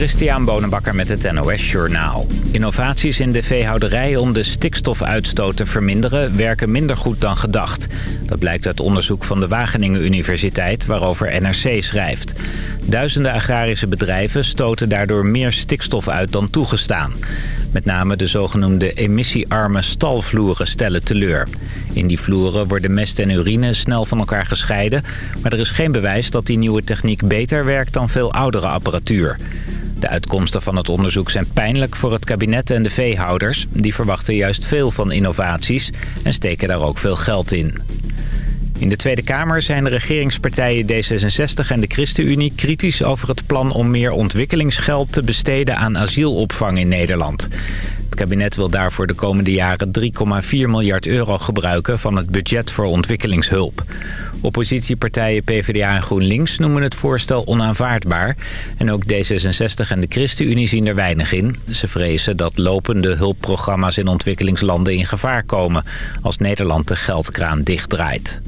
Christian Bonenbakker met het NOS Journaal. Innovaties in de veehouderij om de stikstofuitstoot te verminderen... werken minder goed dan gedacht. Dat blijkt uit onderzoek van de Wageningen Universiteit... waarover NRC schrijft. Duizenden agrarische bedrijven stoten daardoor meer stikstof uit dan toegestaan. Met name de zogenoemde emissiearme stalvloeren stellen teleur. In die vloeren worden mest en urine snel van elkaar gescheiden... maar er is geen bewijs dat die nieuwe techniek beter werkt dan veel oudere apparatuur. De uitkomsten van het onderzoek zijn pijnlijk voor het kabinet en de veehouders. Die verwachten juist veel van innovaties en steken daar ook veel geld in. In de Tweede Kamer zijn de regeringspartijen D66 en de ChristenUnie kritisch over het plan om meer ontwikkelingsgeld te besteden aan asielopvang in Nederland. Het kabinet wil daarvoor de komende jaren 3,4 miljard euro gebruiken van het budget voor ontwikkelingshulp. Oppositiepartijen PvdA en GroenLinks noemen het voorstel onaanvaardbaar. En ook D66 en de ChristenUnie zien er weinig in. Ze vrezen dat lopende hulpprogramma's in ontwikkelingslanden in gevaar komen... als Nederland de geldkraan dichtdraait.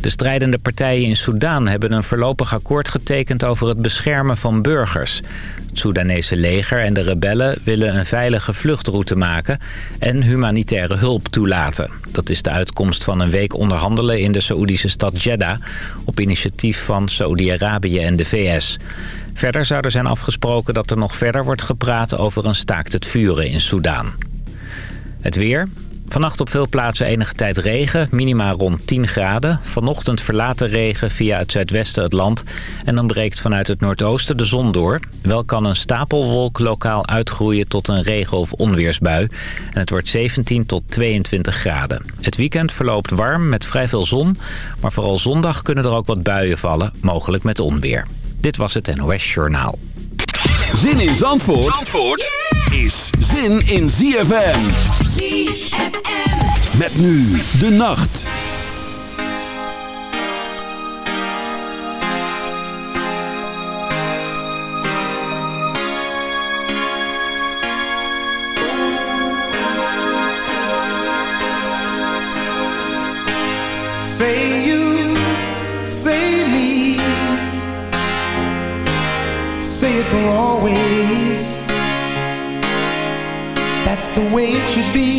De strijdende partijen in Soedan hebben een voorlopig akkoord getekend over het beschermen van burgers. Het Soedanese leger en de rebellen willen een veilige vluchtroute maken en humanitaire hulp toelaten. Dat is de uitkomst van een week onderhandelen in de Saoedische stad Jeddah op initiatief van Saoedi-Arabië en de VS. Verder zou er zijn afgesproken dat er nog verder wordt gepraat over een staakt het vuren in Soedan. Het weer. Vannacht op veel plaatsen enige tijd regen, minima rond 10 graden. Vanochtend verlaten regen via het zuidwesten het land. En dan breekt vanuit het noordoosten de zon door. Wel kan een stapelwolk lokaal uitgroeien tot een regen- of onweersbui. En het wordt 17 tot 22 graden. Het weekend verloopt warm met vrij veel zon. Maar vooral zondag kunnen er ook wat buien vallen, mogelijk met onweer. Dit was het NOS Journaal. Zin in Zandvoort, Zandvoort is zin in ZFM. ZFM. Met nu de nacht. Say you, say me Say it for always That's the way it should be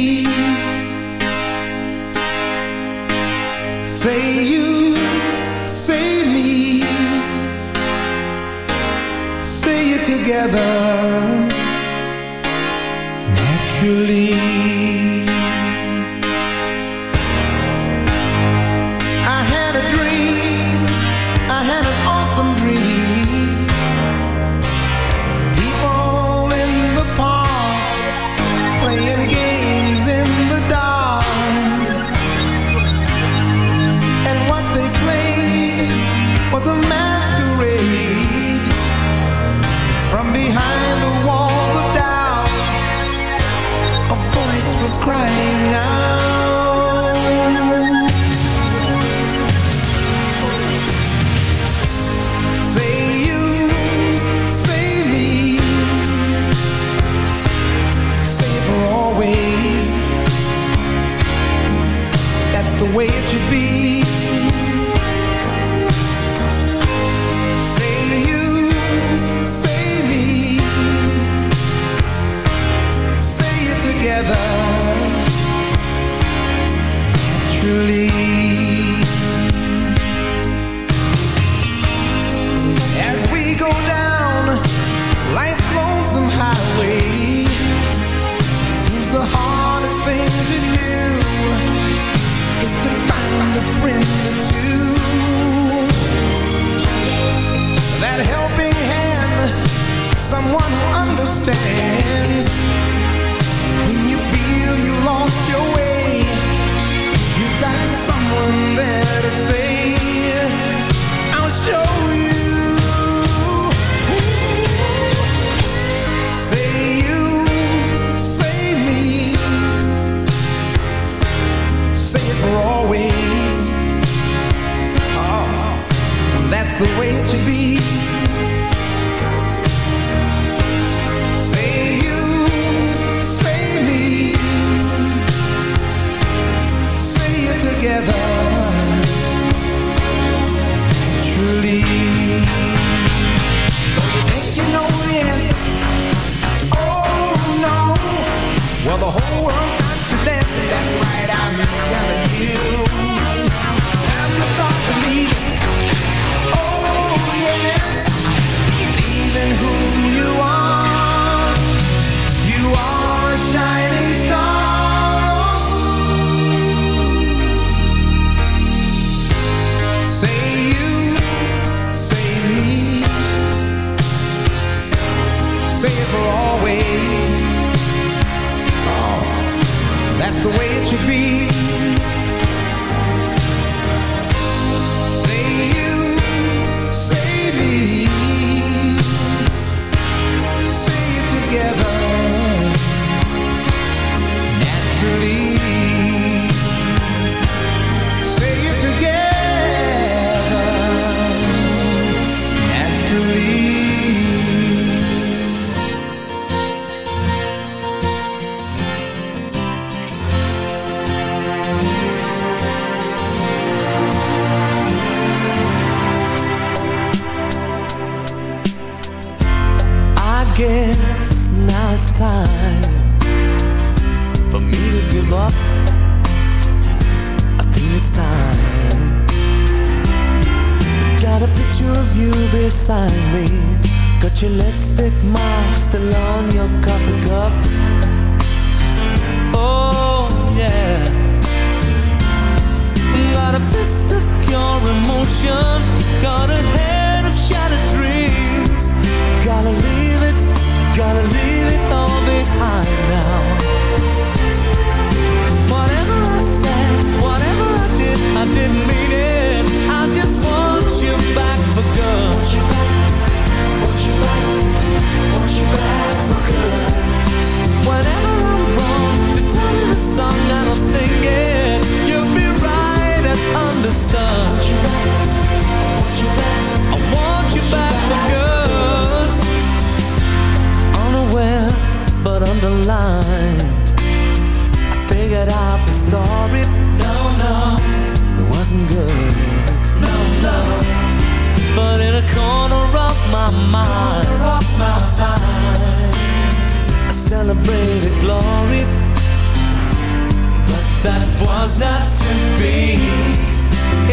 not to be.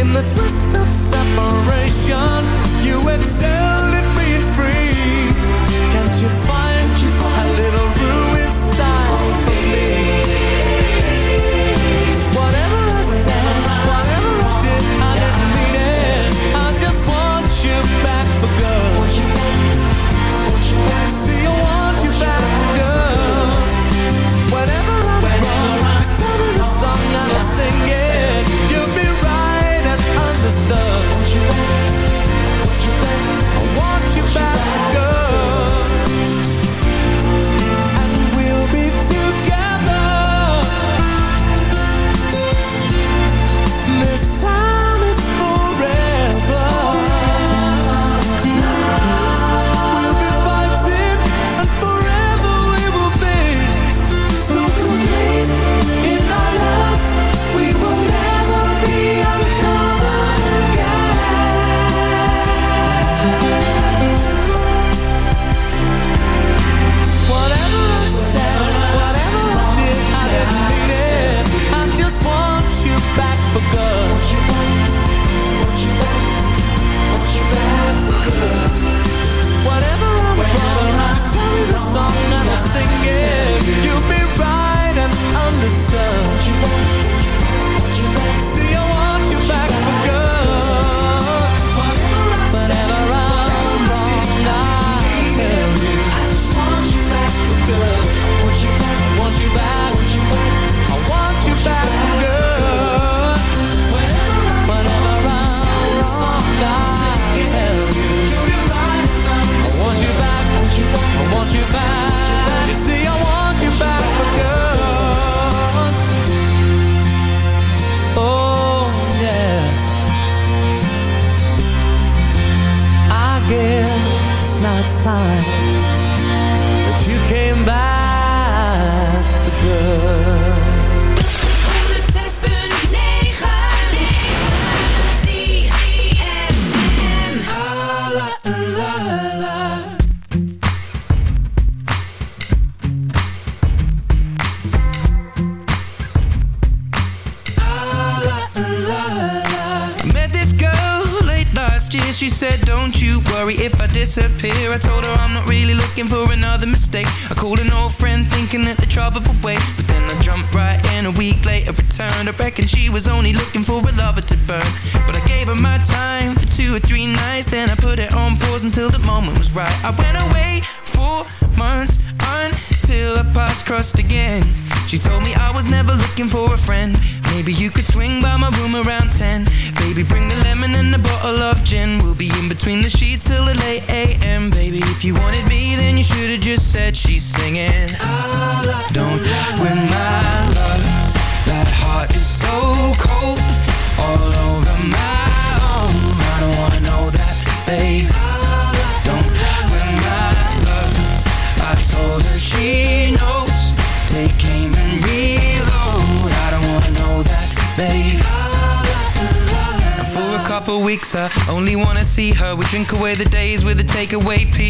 In the twist of separation, you excel. singing. You'll be right and understood.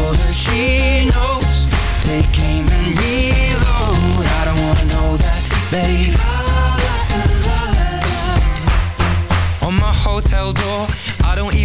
told her she knows. Take aim and reload. I don't wanna know that, babe on my hotel door I don't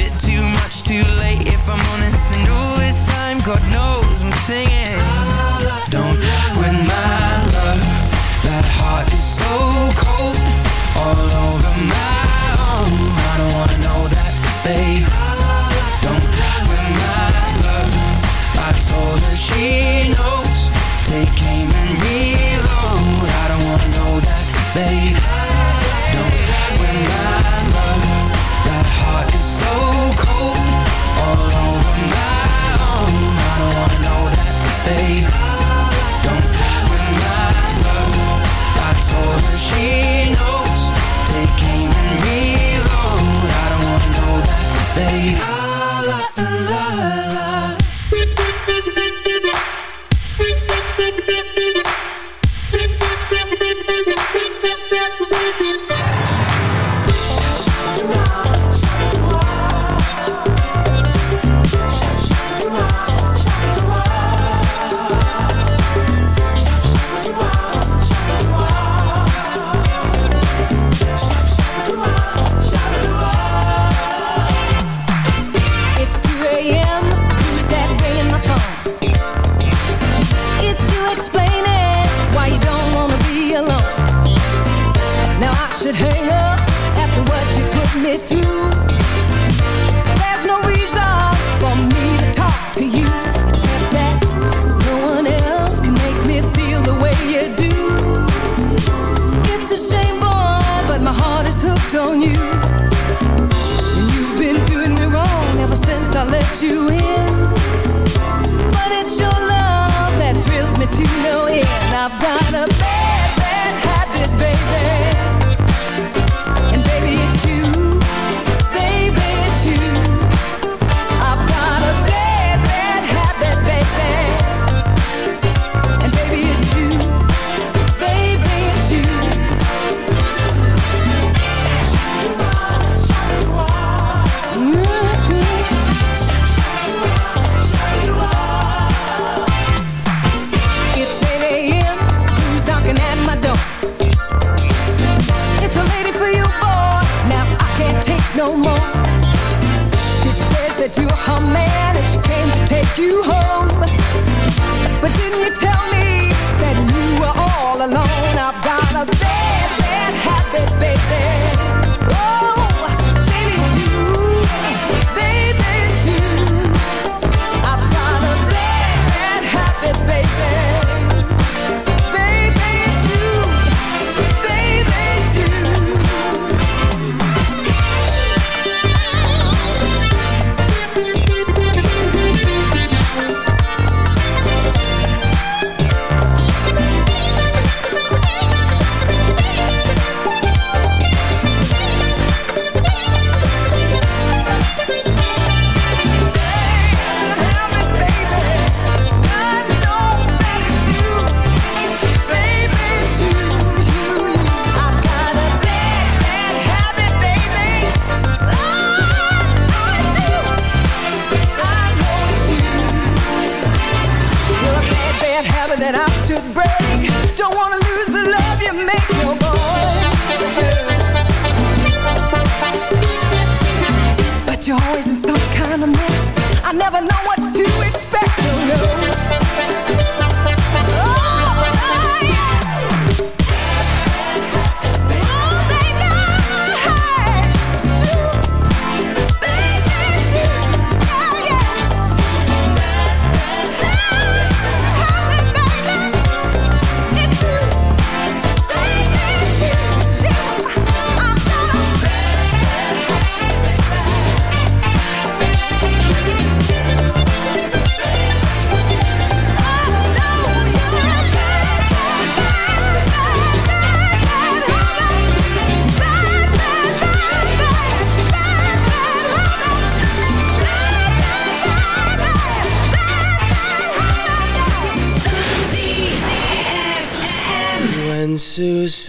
bit too much too late. If I'm honest And all this time, God knows I'm singing. Don't win my love. That heart is so cold. All over my own I don't wanna know that, babe. Don't win my love. I told her she knows. Take aim and reload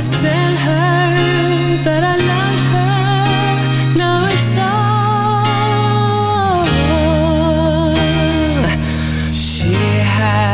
just tell her that I loved her. Now it's all she has.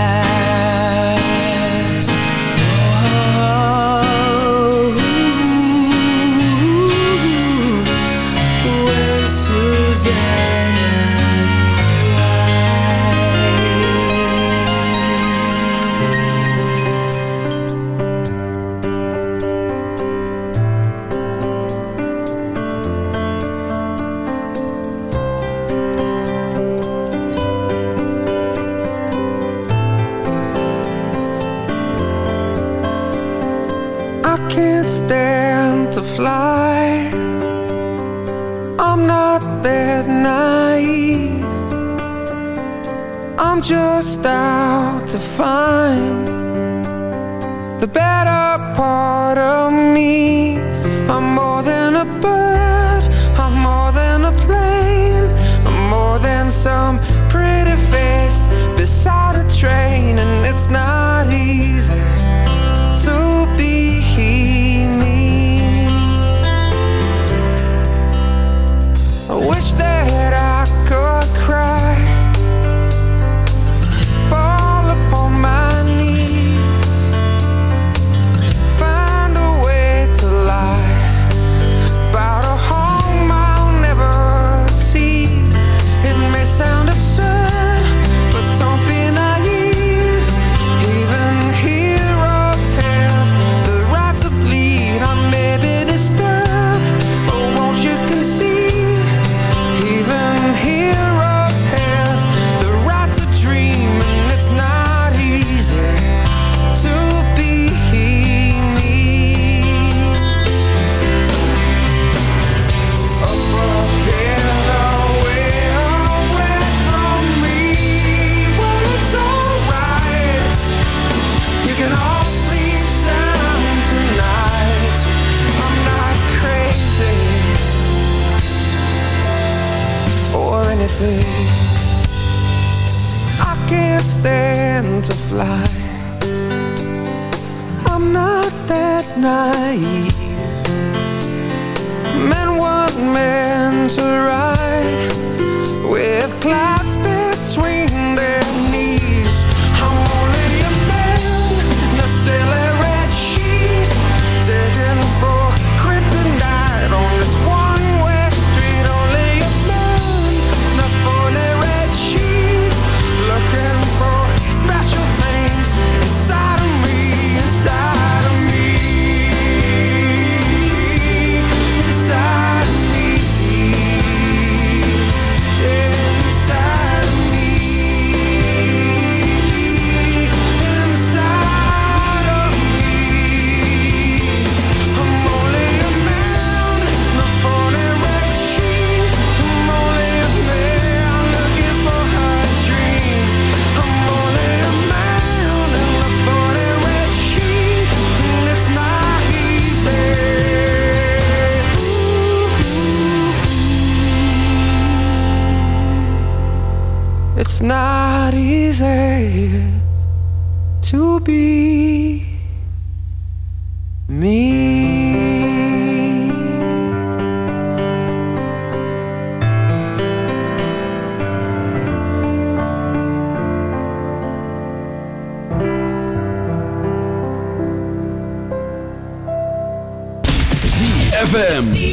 FM.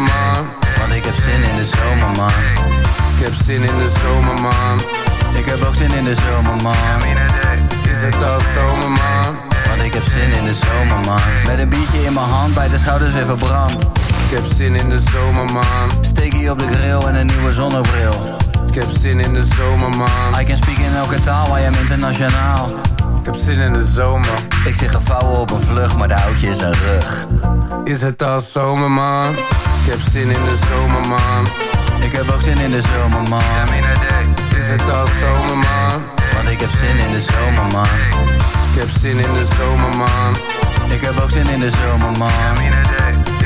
Man? Want ik heb zin in de zomer man. Ik heb zin in de zomer man. Ik heb ook zin in de zomer man. Is het al zomer man? Want ik heb zin in de zomer man. Met een biertje in mijn hand, bij de schouders weer verbrand. Ik heb zin in de zomer man. Steekie op de grill en een nieuwe zonnebril. Ik heb zin in de zomer man. I can speak in elke taal, I am internationaal. Ik heb zin in de zomer. Ik zit gevouwen op een vlucht, maar de houtje is een rug. Is het al zomer man? Ik heb zin in de zomer man. Ik heb ook zin in de zomer man. Is het al zomer man? Want ik heb zin in de zomer man. Ik heb zin in de zomer man. Ik heb ook zin in de zomer man.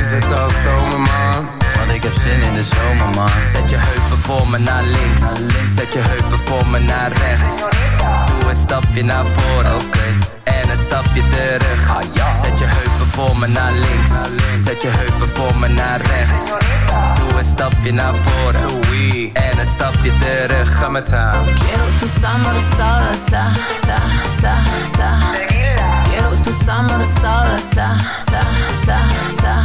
Is het al zomer man? Want ik heb zin in de zomer man. Zet je heupen voor me naar links. Naar links. Zet je heupen voor me naar rechts. Doe een stapje naar voren. Oké. En stapje terug. Ah, ja. Zet je heupen voor me naar links. Zet je heupen voor me naar rechts. Doe een stapje naar voren. En een stapje terug. Ga met haar. Quiero tu summer salsa, sa, sa, sa. Quiero tu summer salsa, sa, sa, sa.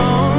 home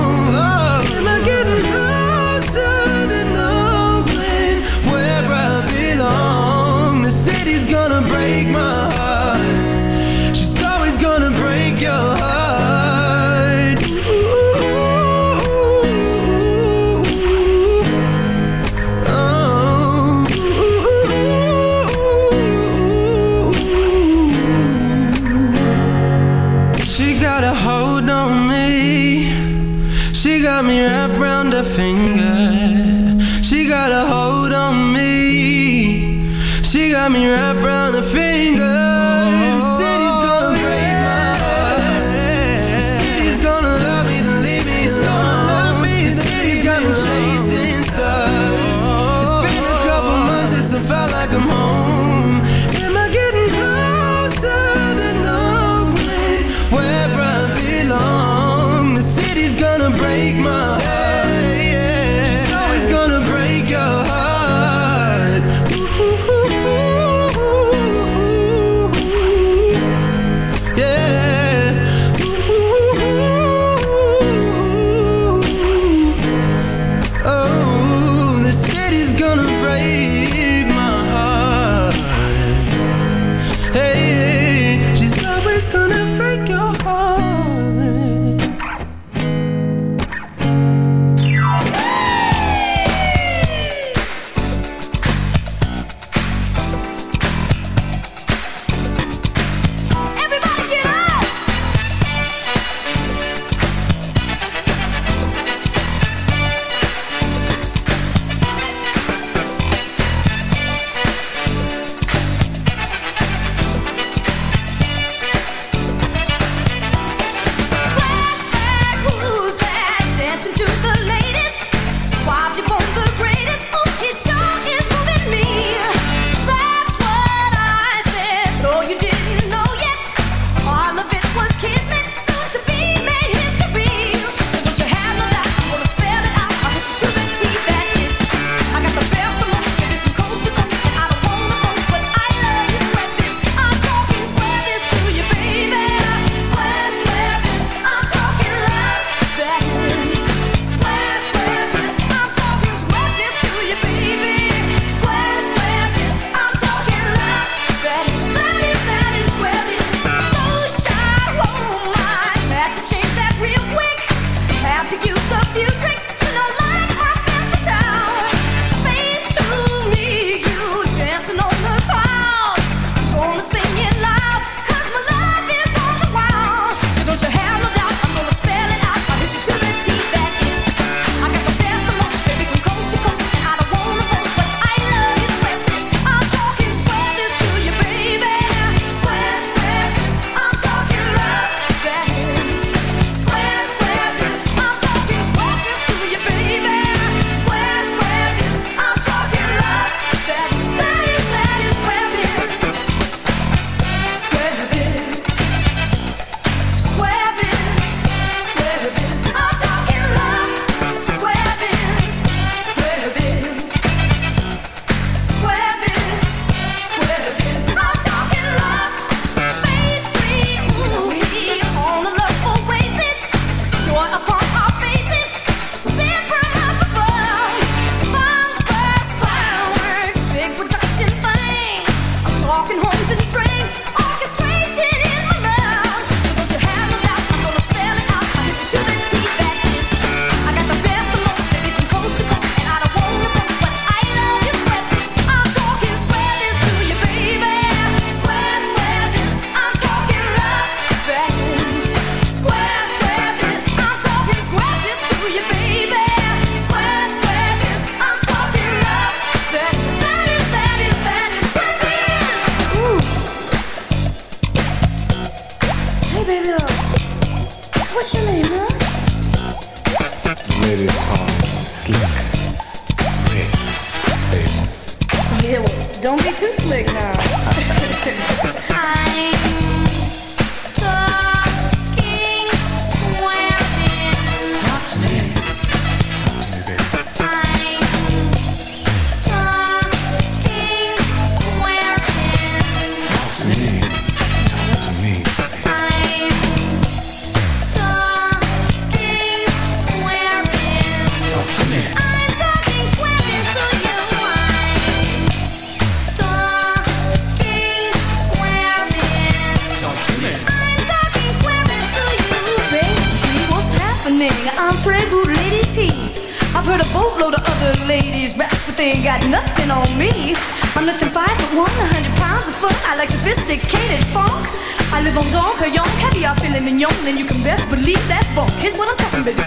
on me. I'm less than five foot one, a hundred pounds of fun. I like sophisticated funk. I live on Don Cayon, caviar, filet mignon, and you can best believe that's funk. Here's what I'm talking about.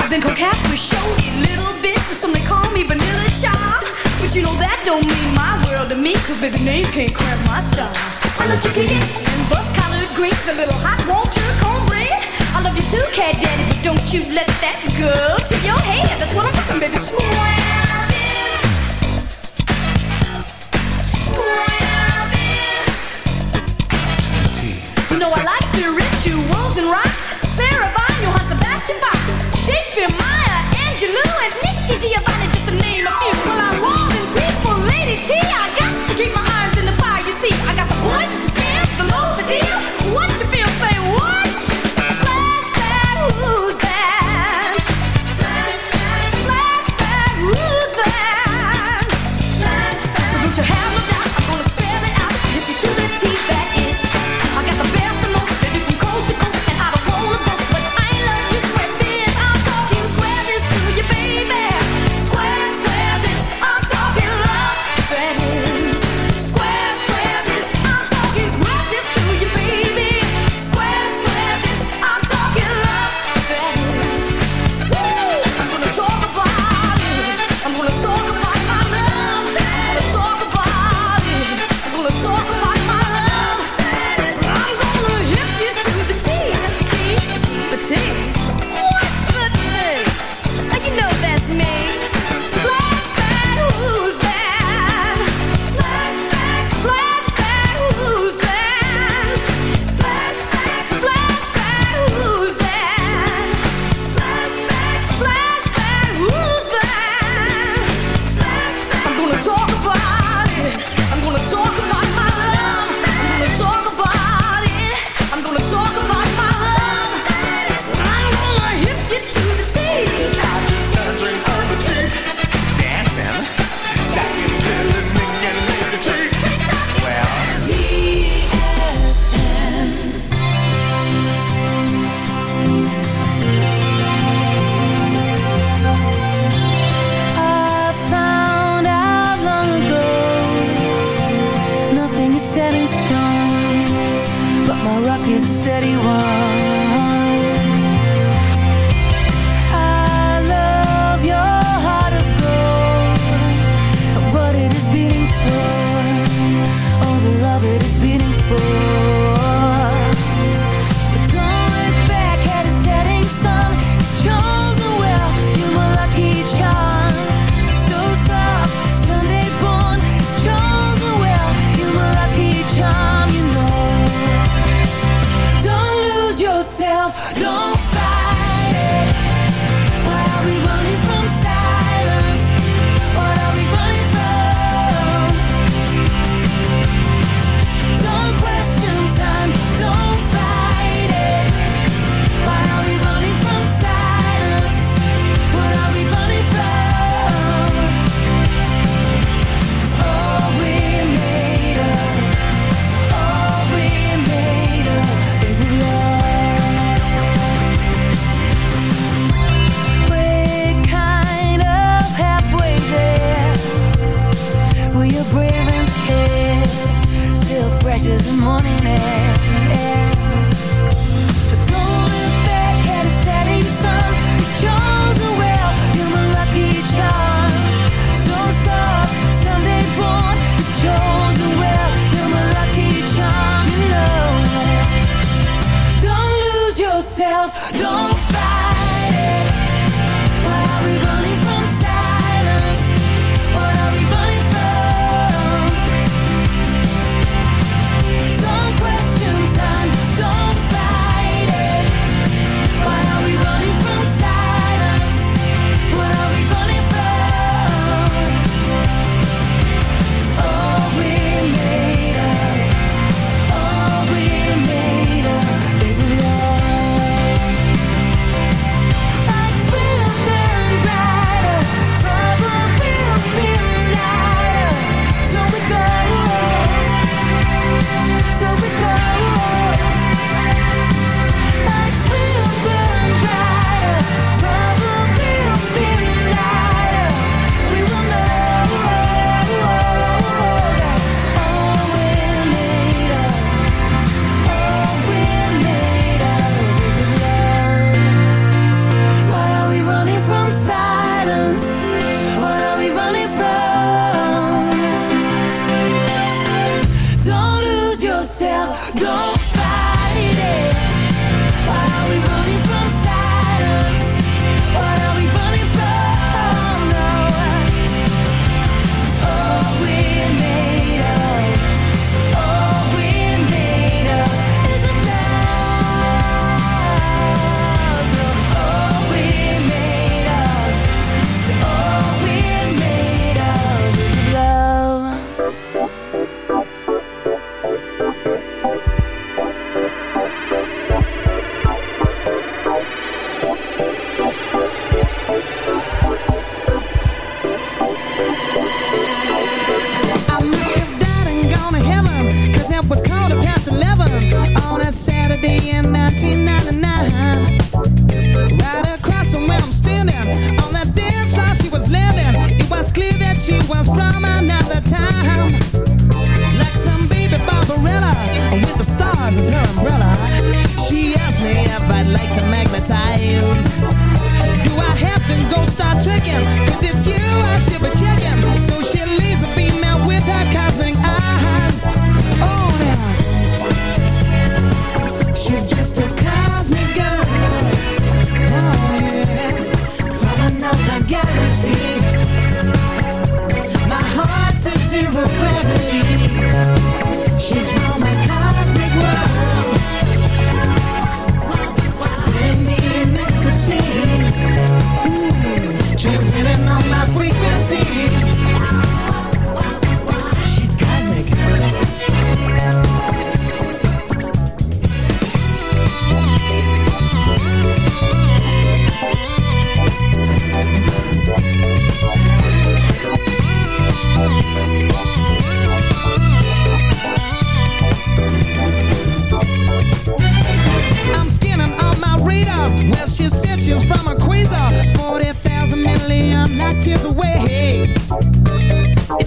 I've been coquette with showy little bit, but some they call me vanilla child. But you know that don't mean my world to me, cause baby names can't cramp my style. I love chicken and bus collared greens, a little hot water. I love you too, cat daddy, but don't you let that go to your head. That's what I'm talking, baby. Swearing. You know I like spirituals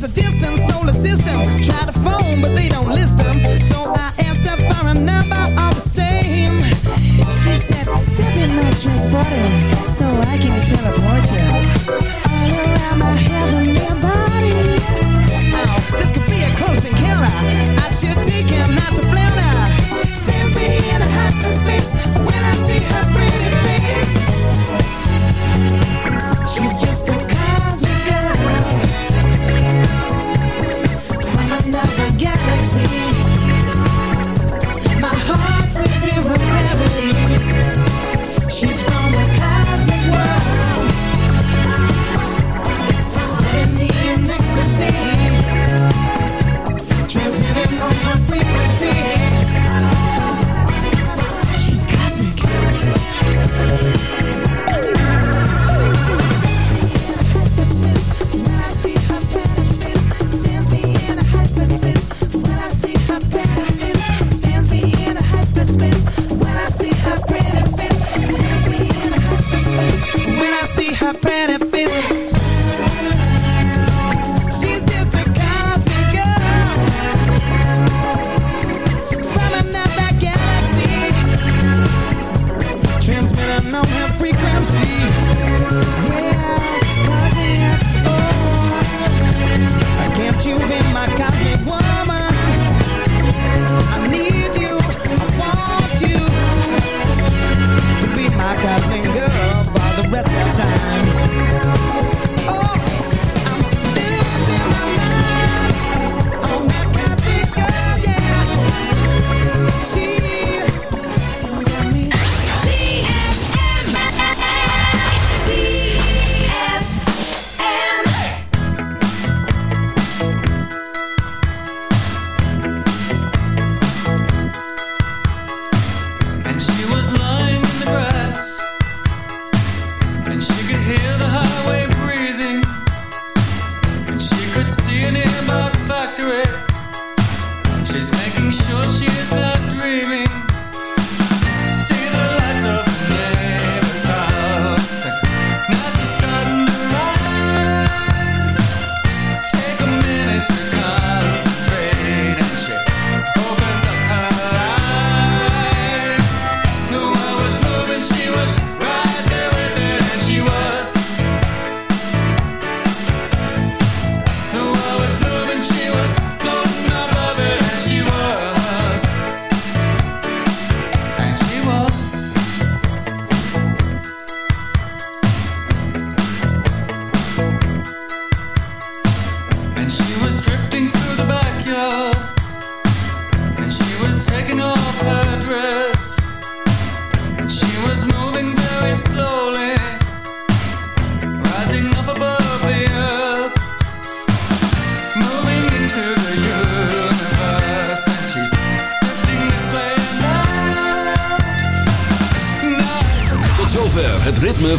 It's a distant solar system. Try to phone, but they don't list them. So I asked her for a number all the same. She said, step in my transporter so I can teleport.